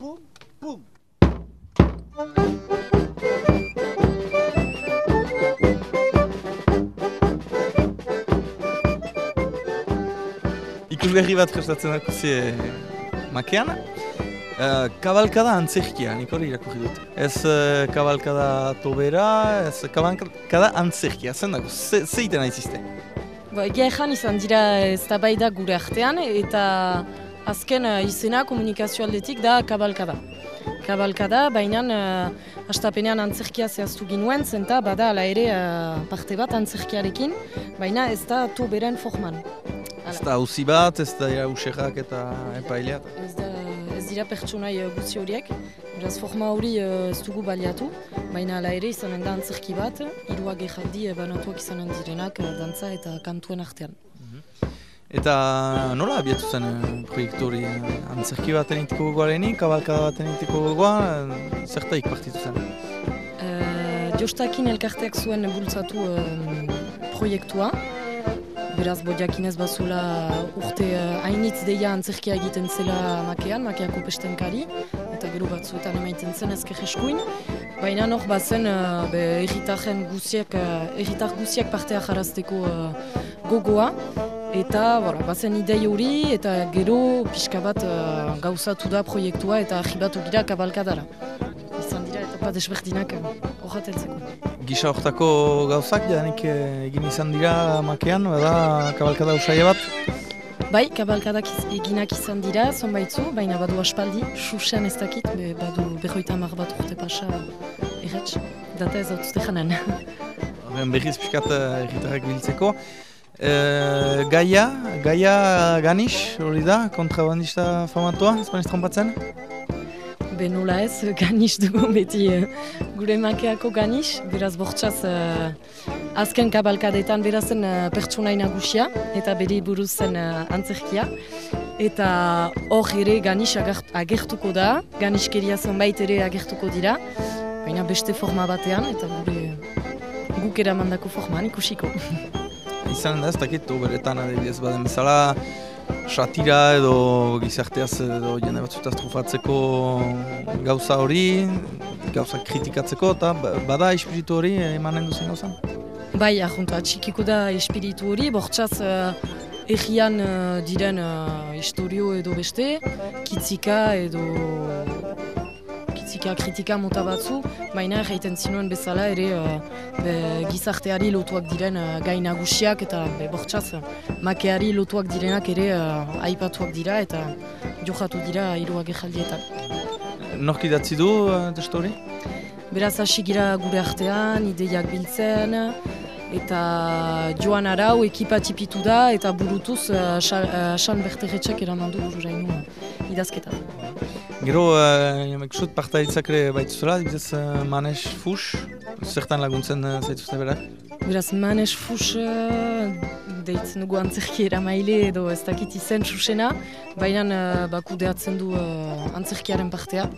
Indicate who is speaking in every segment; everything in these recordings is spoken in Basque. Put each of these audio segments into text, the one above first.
Speaker 1: pum, pum.
Speaker 2: Ikusgarri bat prestatzen dako zie makean. Uh, kabalkada antzerkia, nik hori irakurri dut. Ez uh, kabalkada tobera, ez kabalkada antzerkia, zen dako, ze, zeiten aizizte?
Speaker 3: Ba, egia ezan izan dira ez da gure artean eta azken uh, izena komunikazio aldetik da kabalkada. Kabalkada, baina uh, astapenean antzerkia zehaztu ginuen, zenta bada ala ere uh, parte bat antzerkiarekin, baina ez da toberen forman.
Speaker 2: Ez da hauzi bat, ez da userrak eta epaileat?
Speaker 3: Ez da dira pertsonai guzti horiek, beraz forma hori ez dugu baliatu, baina ala ere izanen da antzerki bat, hiruak ejaldi banatuak izanen direnak dantza eta kantuen artean.
Speaker 2: Mhm. Eta nola abiatu zen uh, proiektu hori? Uh, antzerki bat enitiko gogoarenik, kabalkada bat enitiko gogoa, uh, zertaik partitu zen?
Speaker 3: Uh, Jostakin elkarteak zuen bultzatu proiektua, beraz bodiakinez bazula urte uh, hainitz deia antzerkia egiten zela makean, makeako pestenkari, eta gero batzuetan emaiten zen ezker eskuin. Baina hor bazen uh, be, erritaren guziak, uh, guziak partea jarazteko uh, gogoa, eta bora, bazen idei hori, eta gero pixka bat uh, gauzatu da proiektua eta ahibatu gira kabalkadara. Izan dira eta bat esberdinak uh,
Speaker 2: gisa hortako gauzak, janik eh, egin izan dira makean, bada kabalkada usaila bat?
Speaker 3: Bai, kabalkadak eginak izan dira, zonbaitzu, baina badu aspaldi, susen ez dakit, be, badu behoita mar bat urte pasa erretz, data ez dut zute janen.
Speaker 2: Berriz piskat eh, erritarrak biltzeko. E, gaia, Gaia Ganix, hori da, kontrabandista famatua, ez trompatzen?
Speaker 3: Benola ez, ganis dugu beti uh, gure makeako ganis, beraz bortxaz uh, azken kabalkadetan berazen uh, pertsonai nagusia eta bere buruz zen uh, antzerkia. Eta hor ere ganis agertuko da, ganiskeria zonbait ere agertuko dira, baina beste forma batean eta gure guk eramandako formaan ikusiko.
Speaker 2: Izan da ez dakit, beretan adibidez baden bezala, satira edo gizarteaz edo jende batzutaz trufatzeko gauza hori, gauza kritikatzeko, eta ba, bada espiritu hori emanen duzen gauzan?
Speaker 3: Bai, ahontu, atxikiko da espiritu hori, bortxaz uh, egian uh, diren uh, historio edo beste, kitzika edo kritika, kritika mota batzu, baina jaiten zinuen bezala ere uh, gizarteari lotuak diren uh, gai nagusiak eta be, bortxaz makeari lotuak direnak ere uh, aipatuak dira eta johatu dira hiruak ejaldietan.
Speaker 2: Norki datzi du uh, testu hori?
Speaker 3: Beraz hasi gira gure artean, ideiak biltzen, eta joan arau ekipa tipitu da eta burutuz uh, San Berterretxak eraman du bururainu idazketan.
Speaker 2: Gero, uh, jamek sut partaitzak ere baitzuzela, dibidez uh, Manes Fus, zertan laguntzen uh, zaituzte bera?
Speaker 3: Beraz, Manes Fus uh, deitzen dugu antzerki maile edo ez dakit izen susena, baina uh, baku deatzen du uh, antzerkiaren partea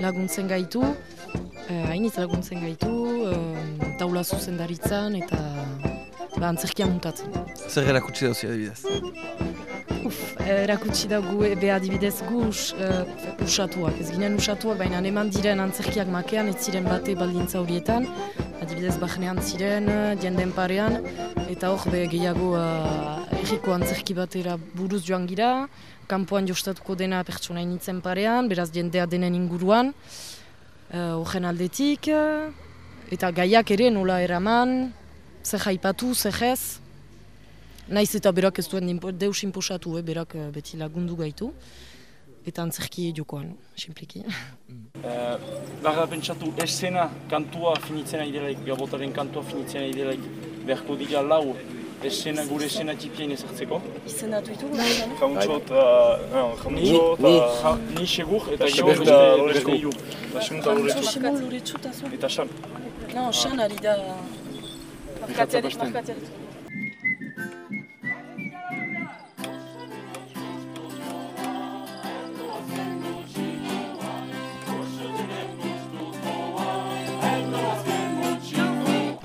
Speaker 3: laguntzen gaitu, uh, hainitz laguntzen gaitu, uh, taula zuzen daritzen eta ba, antzerkia muntatzen.
Speaker 2: Zer erakutsi dauzia adibidez?
Speaker 3: Erakutsi da gu ebe adibidez gu uh, usatuak. Ez ginen usatuak, baina eman diren antzerkiak makean, ez ziren bate baldintza horietan. Adibidez bahnean ziren, jenden parean, eta hor be gehiago uh, erriko antzerki batera buruz joan gira. Kampoan jostatuko dena pertsona initzen parean, beraz jendea denen inguruan. Horren uh, aldetik, eta gaiak ere nola eraman, zer jaipatu, zer ez, Naiz eta berak ez duen deus inposatu, eh, berak uh, beti lagundu gaitu. Eta antzerki jokoan, simpliki.
Speaker 4: Uh, Barra pentsatu, esena kantua finitzen aidelaik, gabotaren kantua finitzen aidelaik, beharko dira lau esena, gure esena tipien ezartzeko.
Speaker 3: Izenatu itu?
Speaker 4: Jamuntxo eta... Jamuntxo eta... Ni segur eta gero beste beste hiu. Eta Simon Loretsu. Eta San.
Speaker 3: No, San ari da... Markatzearik, markatzearik.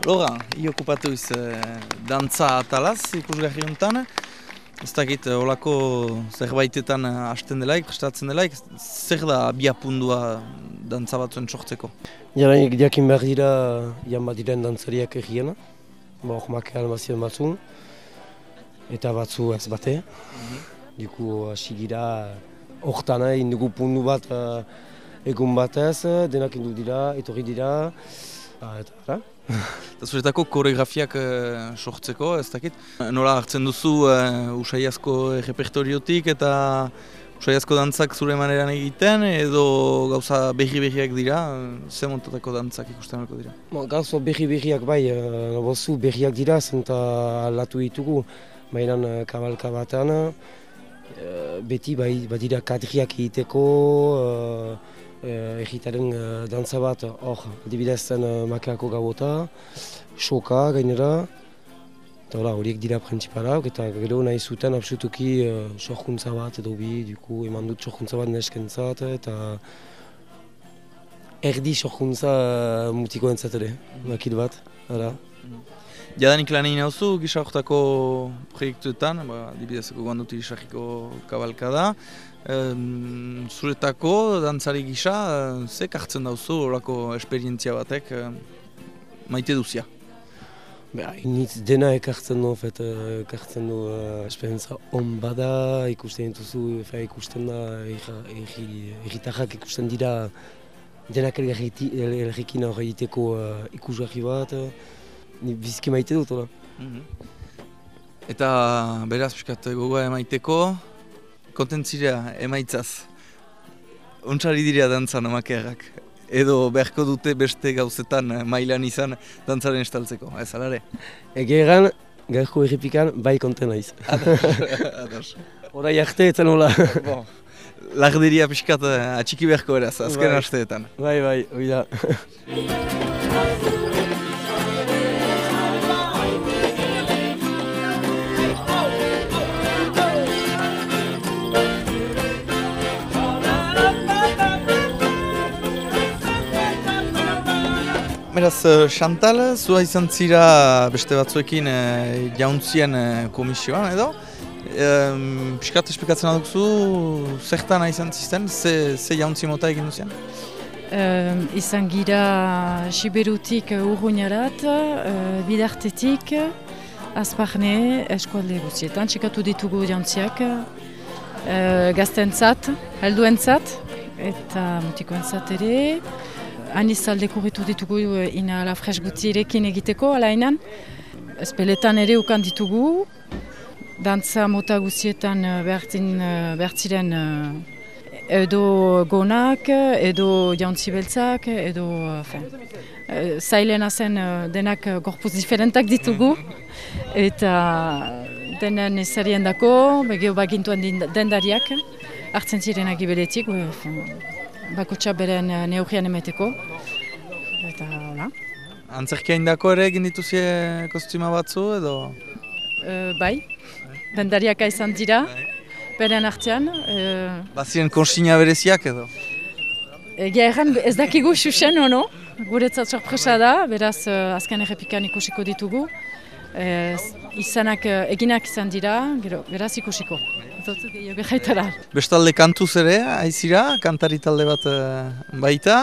Speaker 2: Lora, hi okupatu iz uh, dantza atalaz ikusgarri honetan. Ez dakit, olako zerbaitetan hasten delaik, prestatzen delaik, zer da abiapundua dantza batzuen sortzeko?
Speaker 1: Jaranik diakin behar dira, jan bat diren dantzariak egiena, ba, hor makean bazien batzu, eta batzu ez bate. Mm Diku hasi gira, hortan egin dugu pundu bat egun batez, denak indu dira, etorri dira, eta ara.
Speaker 2: Eta koreografiak uh, sortzeko, ez dakit? Nola hartzen duzu uh, usaiazko repertoriotik eta usaiazko dantzak zure maneran egiten edo gauza berri-berriak dira, ze montatako dantzak ikusten dira?
Speaker 1: Ba, gauza berri-berriak bai, uh, bozu berriak dira, zenta alatu ditugu, baina uh, kabalka batean, Eh, beti bai, badira kadriak egiteko, uh, egitaren uh, dantza bat, hor, adibidez zen uh, makeako gauota, soka gainera, eta horiek dira printzipalak, eta gero nahi zuten absolutuki uh, sorkuntza bat edo bi, duku eman dut sorkuntza bat neskentzat, eta erdi sorkuntza uh, mutiko entzat ere, makit bat, ara.
Speaker 2: Jadanik lan egin hauzu, gisa horretako proiektuetan, ba, dibidezeko guanduti gisarriko kabalka da. zuretako, dantzari gisa, ze kartzen dauzu horako esperientzia batek maite duzia?
Speaker 1: Ba, initz dena ekartzen du, fet, ekartzen du uh, esperientzia on bada, ikusten dituzu, fe, ikusten da, erritarrak ikusten dira, denak elgekin hori egiteko uh, ikusgarri bat, ni bizki maite dut, hola. Mhm.
Speaker 2: Eta beraz, piskat gogoa emaiteko, kontentzirea emaitzaz. Ontsari dira dantzan amakeagak. Edo beharko dute beste gauzetan mailan izan dantzaren estaltzeko, ez alare?
Speaker 1: Ege egan, gaurko errepikan, bai konten naiz.
Speaker 2: Ados.
Speaker 1: Horai arte etzen hola.
Speaker 2: bon. Lagdiria pixkat atxiki beharko eraz, azken bai. asteetan.
Speaker 1: Bai, bai, oida.
Speaker 2: Beraz, uh, Chantal, zua izan zira beste batzuekin uh, jauntzien uh, komisioan edo. Um, Piskat esplikatzen adukzu, zertan izan zizten, ze, ze jauntzi mota egin duzien?
Speaker 5: Uh, izan gira Siberutik urruñarat, uh, bidartetik, azparne eskualde guztietan, txekatu ditugu jauntziak, uh, gaztentzat, helduentzat, eta mutikoentzat ere, aniz alde kurritu ditugu eh, ina ala fresh gutirekin egiteko, ala inan. Espeletan ere ukan ditugu, dantza mota guzietan eh, eh, behartziren edo gonak, edo jauntzi beltzak, edo fin, zailena zen denak gorpuz diferentak ditugu. Eta denen ezarien dako, begeo bagintuan dendariak, hartzen ziren agibeletik, bakutsa beren eh, neugien emeteko. Eta, hola.
Speaker 2: Antzerkia indako ere egin dituzie kostima batzu edo?
Speaker 5: Uh, bai, dendariak izan dira, beren artean.
Speaker 2: Uh, Bazien konsina bereziak edo?
Speaker 5: Egia erran ez dakigu xuxen, ono? Guretzat sorpresa da, beraz azken errepikan ikusiko ditugu. Uh, izanak eginak izan dira, gero, beraz ikusiko.
Speaker 2: Bestalde kantuz ere, aizira, kantari talde bat uh, baita.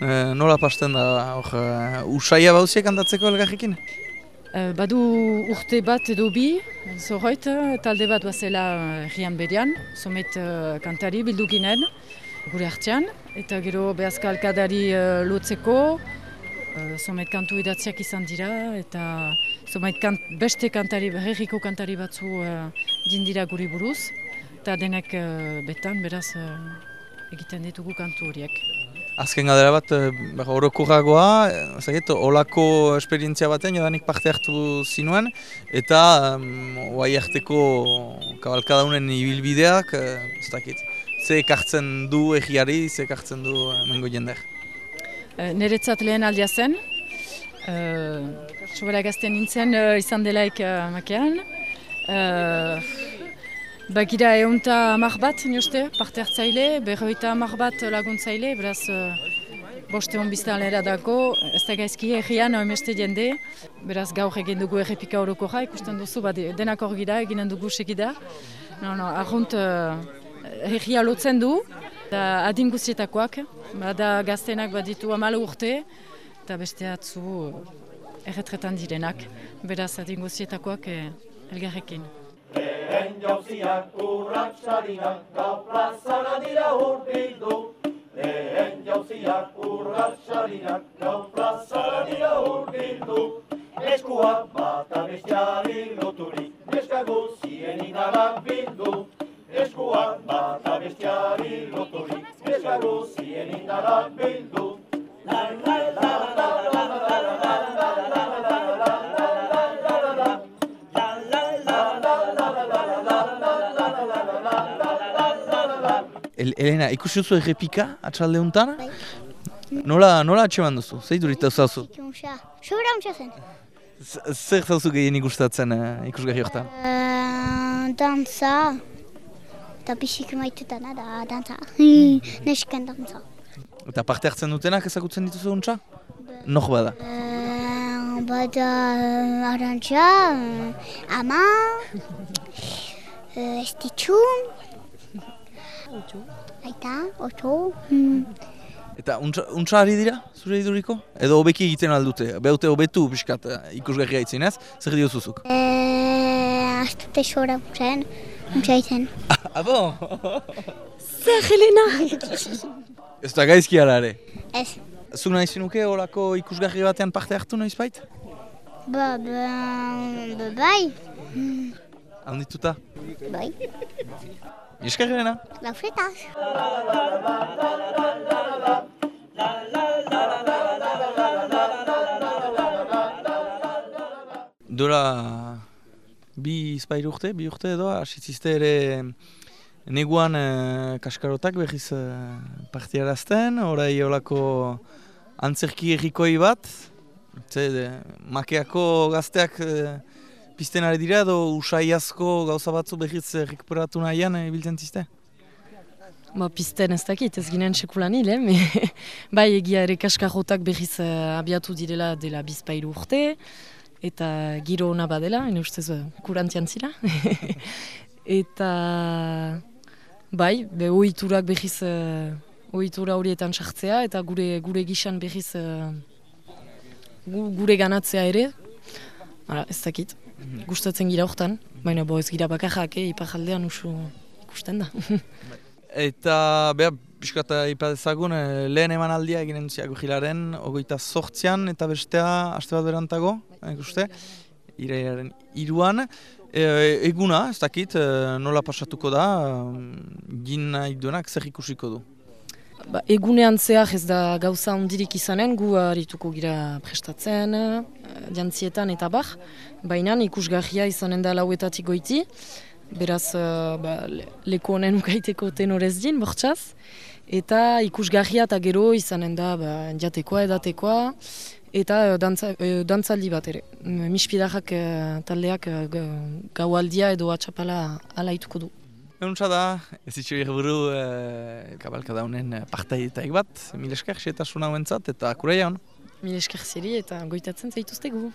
Speaker 2: Uh, nola pasten da, hor, uh, usaia bauzia kantatzeko elgarrikin?
Speaker 5: Uh, badu urte bat edo bi, zorroit, talde bat bazela rian berian, somet kantari bildu ginen, gure hartzean, eta gero behazka alkadari lotzeko, uh, somet kantu idatziak izan dira, eta somet kant, beste kantari, herriko kantari batzu uh, dindira guri buruz eta denek uh, betan, beraz, uh, egiten ditugu kantu horiek.
Speaker 2: Azken gadera bat, horoko uh, olako esperientzia baten, jadanik parte hartu zinuen, eta um, oai harteko kabalkadaunen ibilbideak, ez dakit, ze ekartzen du egiari, ze ekartzen du mengo jender?
Speaker 5: Uh, Neretzat lehen aldia zen, uh, sobera gazten nintzen uh, izan delaik uh, makean, Bagira eunta amar bat, nioste, parte hartzaile, berroita amar bat laguntzaile, beraz, uh,
Speaker 3: boste hon biztanlera dako, ez da gaizki egian, oimeste jende, beraz gaur egin dugu errepika horoko ja, ikusten duzu, bat denak hor gira, eginen dugu segida. No, no, arrunt uh, egia lotzen du, da adin guzietakoak, bada gaztenak baditu amala urte, eta beste atzu erretretan direnak, beraz adin guzietakoak eh, elgarrekin.
Speaker 6: Lehen jauziak urrak sarinak, gau plazara dira urbildu. Lehen jauziak urrak sarinak, gau plazara dira urbildu. Eskua bata bestiari loturik, neska guzien indarrak bildu. Eskua bata bestiari loturik, neska guzien indarrak bildu. La la la la la la la la la la
Speaker 2: El, Elena, ikusi duzu errepika atxalde honetan? Nola, nola atxeman duzu? Zei durita zauzu?
Speaker 7: Untxa. Sobra untxa zen.
Speaker 2: Zer zauzu gehien ikustatzen uh, ikusgarri horretan?
Speaker 7: Uh, dantza. Eta bisik maitutana da dantza. Nesken dantza.
Speaker 2: Eta parte hartzen dutenak ezagutzen dituzu ontsa? Noh bada.
Speaker 7: Uh, bada uh, arantxa, uh, ama, estitxun, aita. Mm.
Speaker 2: Eta untsa, untsa ari dira, zure iduriko? Edo hobeki egiten aldute, behaute hobetu pixkat uh, ikusgarria itzen ez? Zer diozuzuk?
Speaker 7: Uh, Aztute sobra zen, untxa iten.
Speaker 2: Ah, bon?
Speaker 3: Zer, Helena!
Speaker 2: Ez da gaizki ala ere.
Speaker 7: Ez.
Speaker 2: Zuk nahi zinuke olako ikusgarri batean parte hartu noiz bait?
Speaker 7: Ba, ba, ba, bai.
Speaker 2: Handituta.
Speaker 7: Bai.
Speaker 2: Eskerrena.
Speaker 7: Laufetaz.
Speaker 2: Dora bi izpairu urte, bi urte edo, asitzizte ere neguan eh, kaskarotak behiz eh, partiarazten, orai olako antzerki errikoi bat, ze, de, makeako gazteak eh, pizten ari dira edo usaiazko gauza batzu behiz errekuperatu nahian ibiltzen zizte?
Speaker 3: Ba, pizten ez dakit, ez ginen sekulan hil, eh? bai egia ere kaskarrotak berriz uh, abiatu direla dela bizpairu urte, eta giro ona badela, ene ustez uh, kurantzian zira. eta bai, be ohiturak berriz, uh, ohitura horietan sartzea, eta gure gure gisan berriz uh, gu- gure ganatzea ere, Hala, ez dakit, gustatzen gira hortan, baina bo ez gira bakarrak, eh, iparaldean usu ikusten da.
Speaker 2: Eta, beha, piskata ipadezagun, eh, lehen emanaldia eginen duziak gilaren, ogoita sortzian eta bestea, aste bat berantago, ikuste, iraiaren iruan. E, eguna, ez dakit, eh, nola pasatuko da, mm, gin nahi duenak zer ikusiko du.
Speaker 3: Ba, egunean zehar ez da gauza ondirik izanen, gu harituko gira prestatzen, eh, jantzietan eta bar, baina ikusgarria izanen da lauetatik goiti, beraz eh, ba, le- leku honen ukaiteko tenorez din, bortxaz, eta ikusgarria eta gero izanen da ba, jatekoa edatekoa, eta eh, dantza, eh, dantzaldi bat ere. Mm, Mispidarrak eh, taldeak ga- gaualdia edo atxapala alaituko du.
Speaker 2: Euntza da, ez itxo buru e, kabalka daunen partaidetaik bat, mil esker, xetasuna huentzat, eta kureia hon.
Speaker 3: Mil esker zeri eta goitatzen zaituztegu.